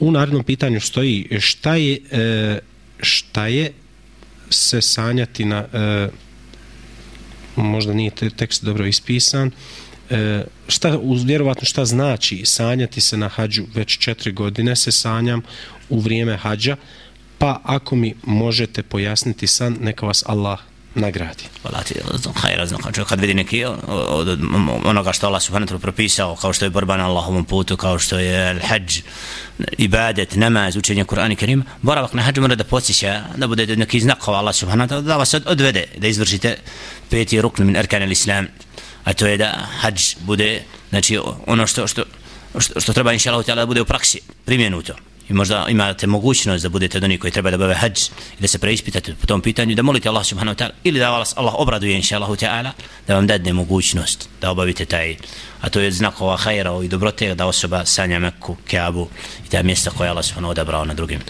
u narednom pitanju stoji šta je e, šta je se sanjati na e, možda nije tekst dobro ispisan e, šta, vjerovatno šta znači sanjati se na hađu? Već četiri godine se sanjam u vrijeme hađa pa ako mi možete pojasniti san neka vas Allah nagradi. Hvala ti, hajra, znači kad vidi neki od onoga što Allah subhanahu wa propisao, kao što je borba na Allahovom putu, kao što je hađ, ibadet, namaz, učenje Kur'ana i Kerim, boravak na hađu mora da posjeća, da bude neki znakova Allah subhanahu wa da vas odvede, da izvršite peti rukn min erkan al-islam, a to je da hađ bude, znači ono što, što, što, što treba inša Allah da bude u praksi, primjenuto i možda imate mogućnost da budete od onih koji treba da bave hađ i da se preispitate po tom pitanju da molite Allah subhanahu wa ta'ala ili da vas Allah obraduje inša Allahu ta'ala da vam dadne mogućnost da obavite taj a to je znak ova hajra i dobrote da osoba sanja Mekku, Keabu i ta mjesta koja Allah subhanahu odabrao na drugim.